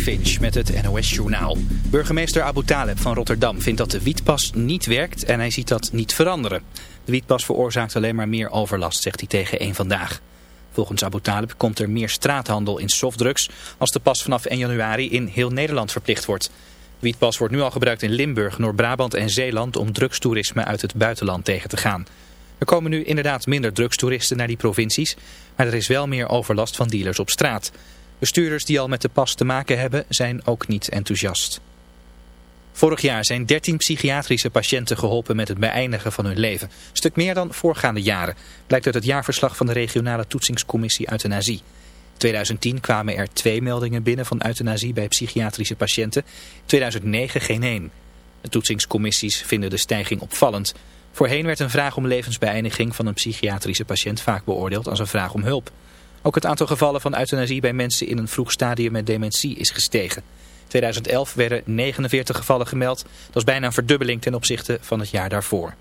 Finch met het NOS-journaal. Burgemeester Abu Taleb van Rotterdam vindt dat de wietpas niet werkt en hij ziet dat niet veranderen. De wietpas veroorzaakt alleen maar meer overlast, zegt hij tegen een Vandaag. Volgens Abu Taleb komt er meer straathandel in softdrugs als de pas vanaf 1 januari in heel Nederland verplicht wordt. De wietpas wordt nu al gebruikt in Limburg, Noord-Brabant en Zeeland om drugstoerisme uit het buitenland tegen te gaan. Er komen nu inderdaad minder drugstoeristen naar die provincies, maar er is wel meer overlast van dealers op straat. Bestuurders die al met de pas te maken hebben zijn ook niet enthousiast. Vorig jaar zijn 13 psychiatrische patiënten geholpen met het beëindigen van hun leven. Stuk meer dan voorgaande jaren, blijkt uit het jaarverslag van de regionale toetsingscommissie euthanasie. In 2010 kwamen er twee meldingen binnen van euthanasie bij psychiatrische patiënten. In 2009 geen één. De toetsingscommissies vinden de stijging opvallend. Voorheen werd een vraag om levensbeëindiging van een psychiatrische patiënt vaak beoordeeld als een vraag om hulp. Ook het aantal gevallen van euthanasie bij mensen in een vroeg stadium met dementie is gestegen. In 2011 werden 49 gevallen gemeld. Dat is bijna een verdubbeling ten opzichte van het jaar daarvoor.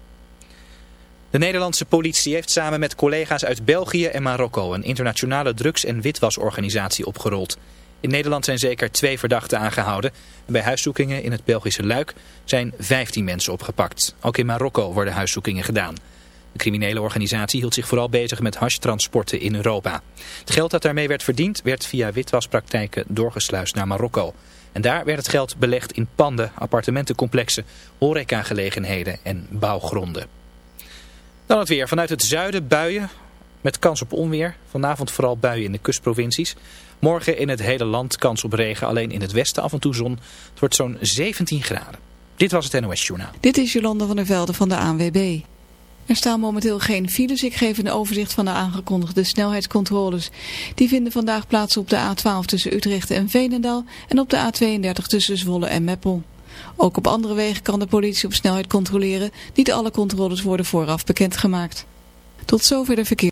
De Nederlandse politie heeft samen met collega's uit België en Marokko een internationale drugs- en witwasorganisatie opgerold. In Nederland zijn zeker twee verdachten aangehouden. En bij huiszoekingen in het Belgische Luik zijn 15 mensen opgepakt. Ook in Marokko worden huiszoekingen gedaan. De criminele organisatie hield zich vooral bezig met hashtransporten in Europa. Het geld dat daarmee werd verdiend werd via witwaspraktijken doorgesluist naar Marokko. En daar werd het geld belegd in panden, appartementencomplexen, horecagelegenheden en bouwgronden. Dan het weer. Vanuit het zuiden buien met kans op onweer. Vanavond vooral buien in de kustprovincies. Morgen in het hele land kans op regen, alleen in het westen af en toe zon. Het wordt zo'n 17 graden. Dit was het NOS Journaal. Dit is Jolanda van der Velde van de ANWB. Er staan momenteel geen files. Ik geef een overzicht van de aangekondigde snelheidscontroles. Die vinden vandaag plaats op de A12 tussen Utrecht en Veenendaal en op de A32 tussen Zwolle en Meppel. Ook op andere wegen kan de politie op snelheid controleren. Niet alle controles worden vooraf bekendgemaakt. Tot zover de verkeer.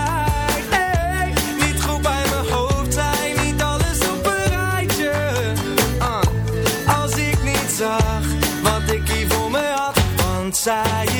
inside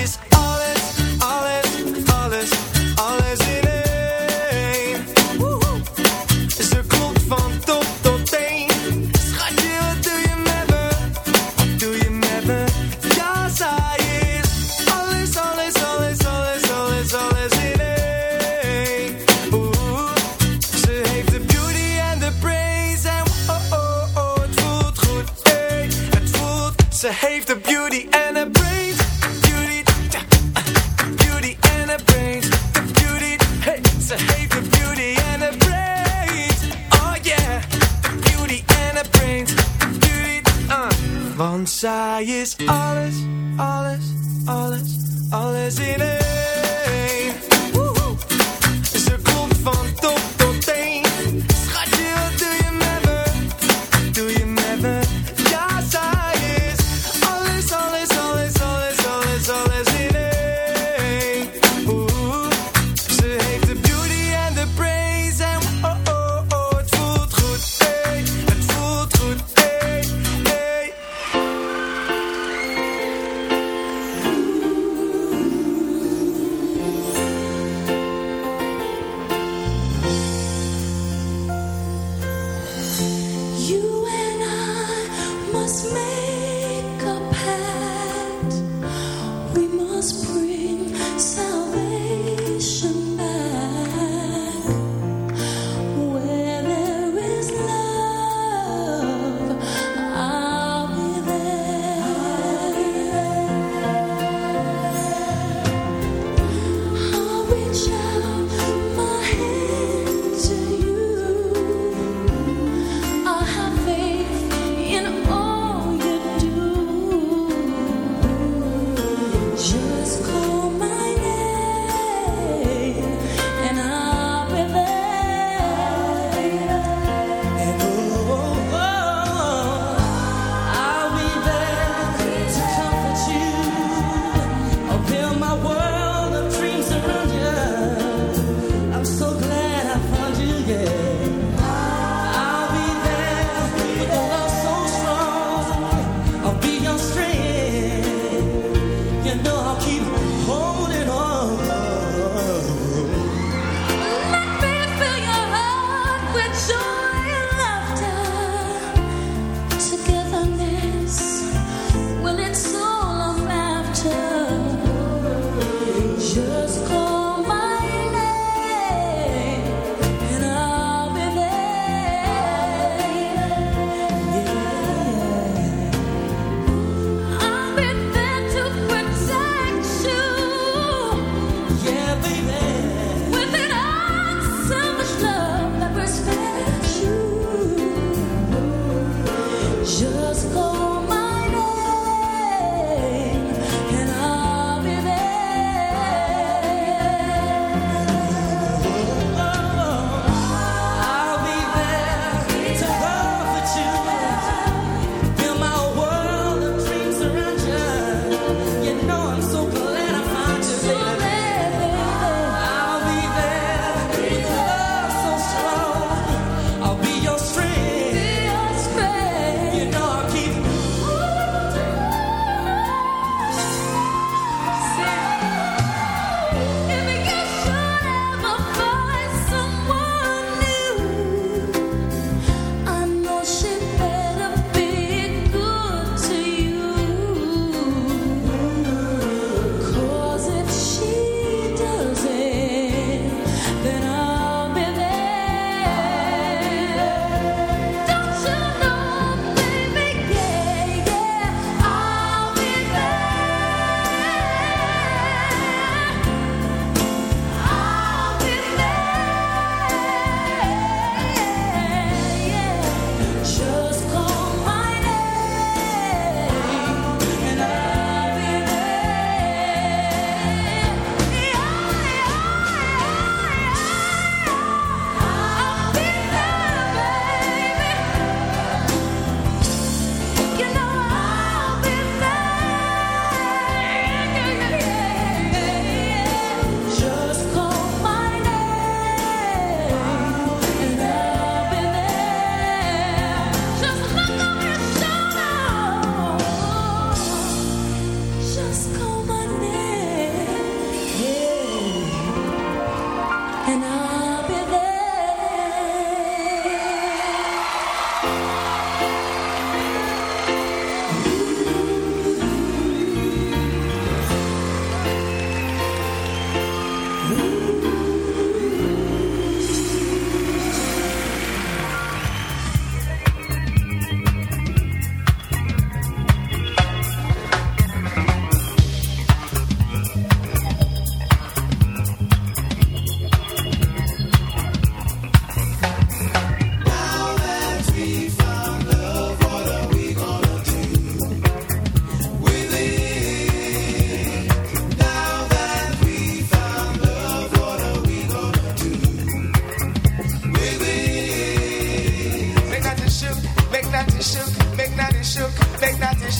shook, make that it shook, make that it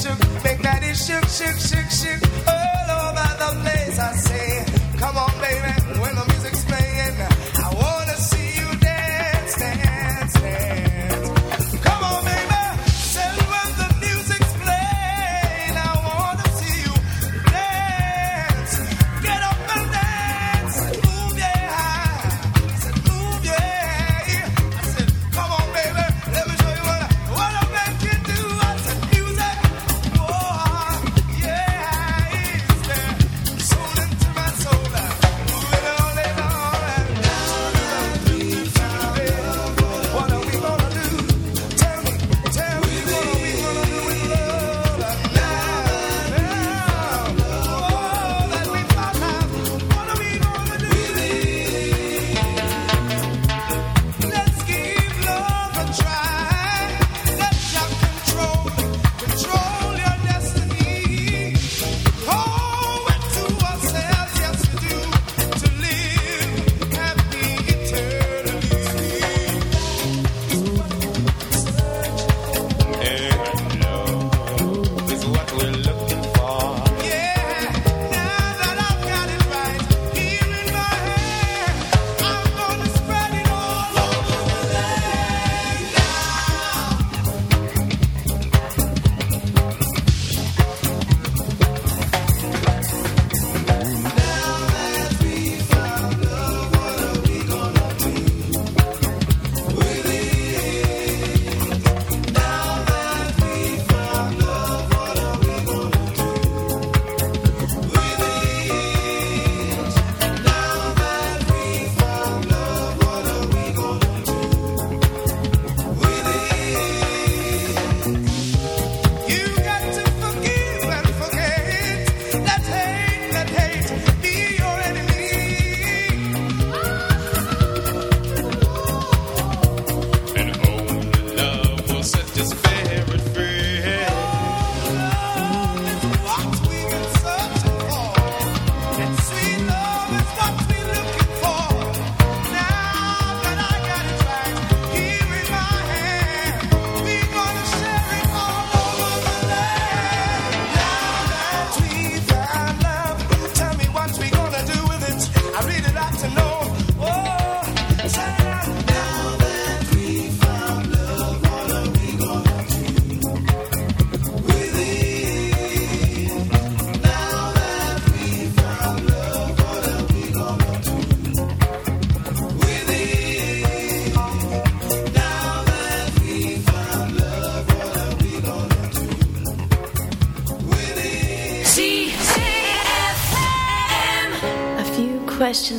make that it.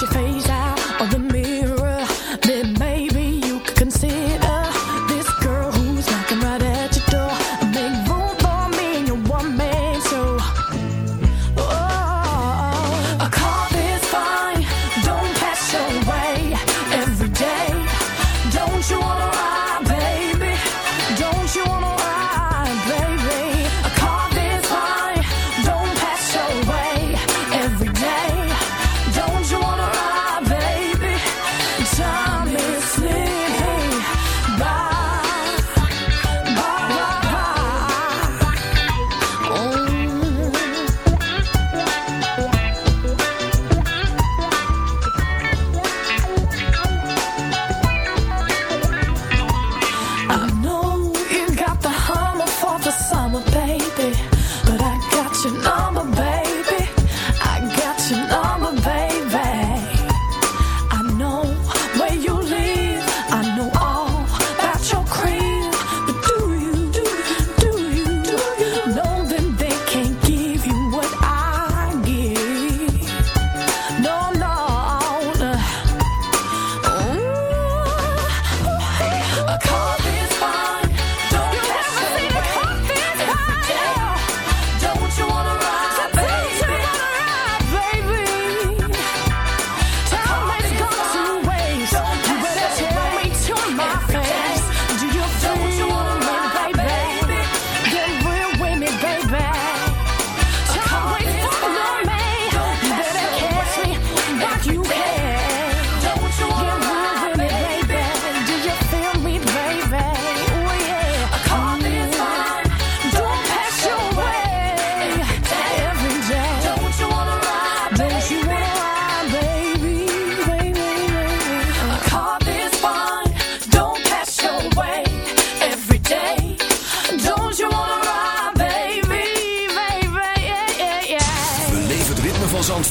your face.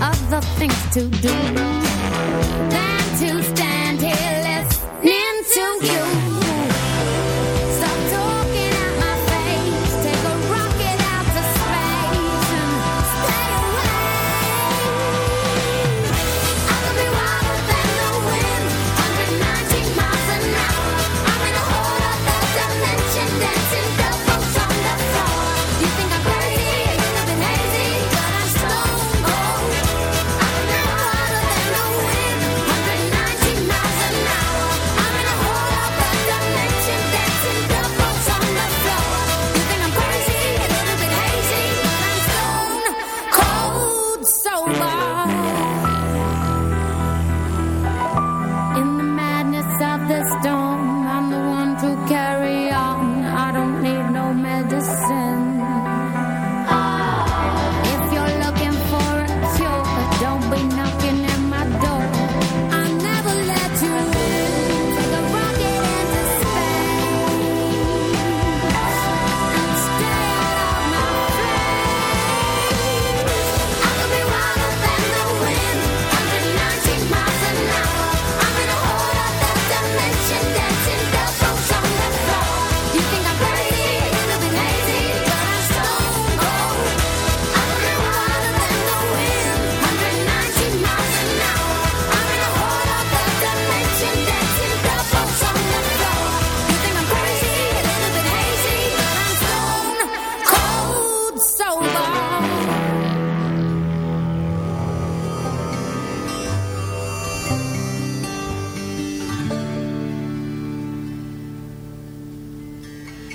other things to do.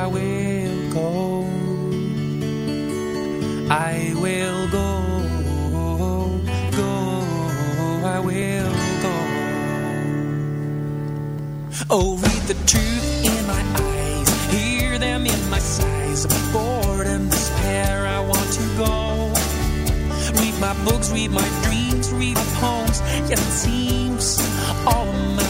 I will go. I will go, go, I will go. Oh, read the truth in my eyes, hear them in my sighs. Bored and despair, I want to go. Read my books, read my dreams, read my poems. Yet it seems all my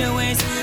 却为此。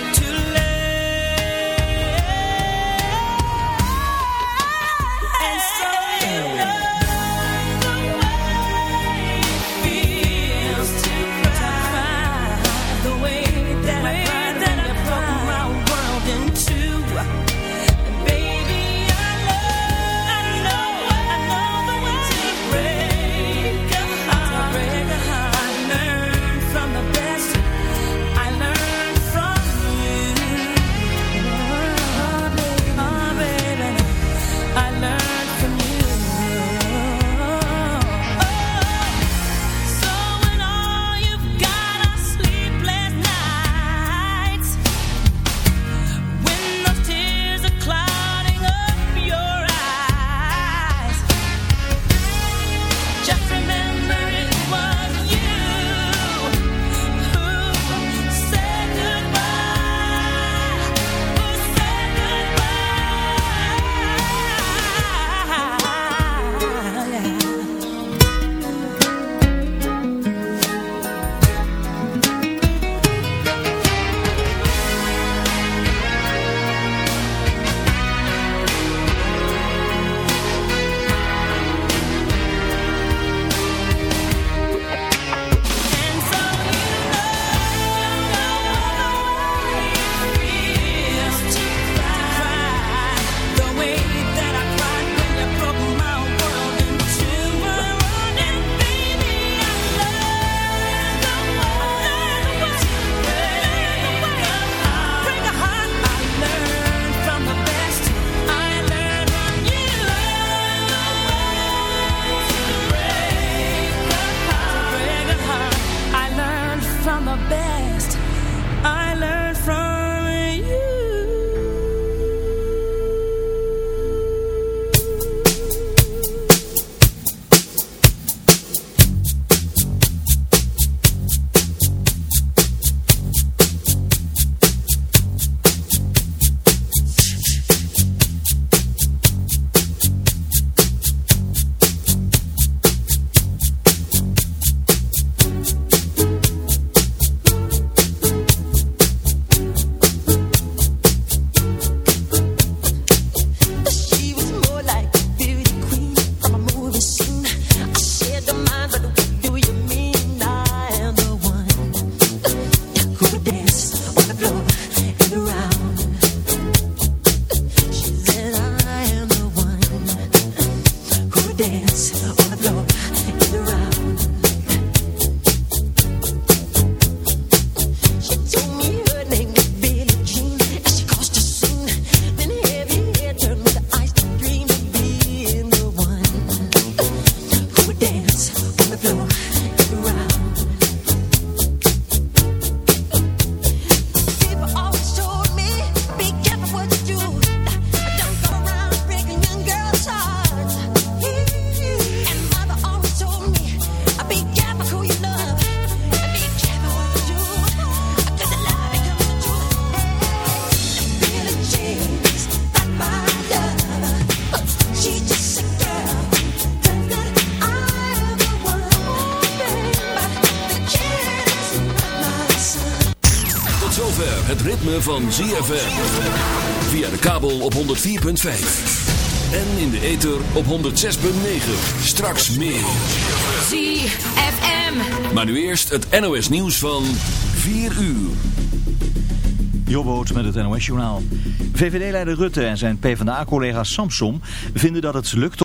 Van ZFM. Via de kabel op 104.5. En in de ether op 106.9. Straks meer. ZFM. Maar nu eerst het NOS nieuws van 4 uur. Jobboot met het NOS-journaal. VVD-leider Rutte en zijn PvdA-collega Samsom vinden dat het lukt